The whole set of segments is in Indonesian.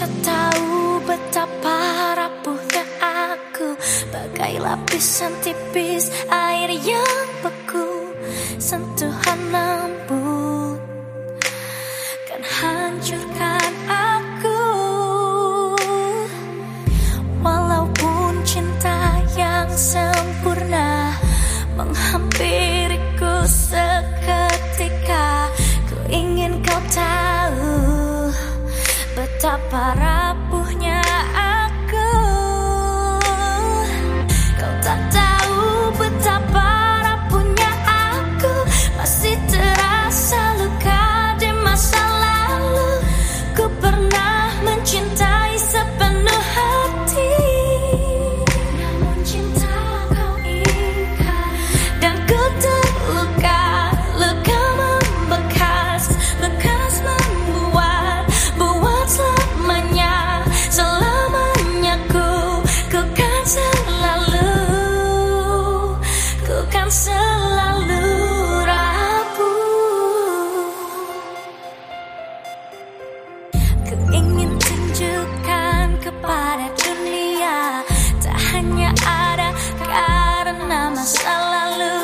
tak tahu betapa rapuhnya aku. Bagai lapisan tipis air yang beku. para masa lalu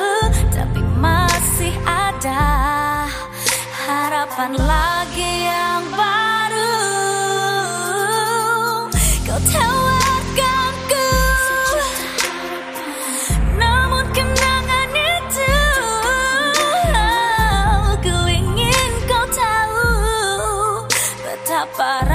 Tapi masih ada harapan lagi yang baru. Kau Namun kenangan itu kau tahu Betapa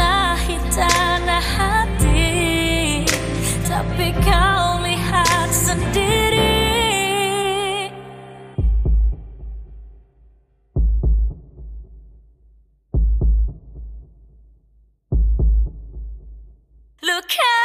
membasahi tanah hati Tapi kau lihat sendiri. Luka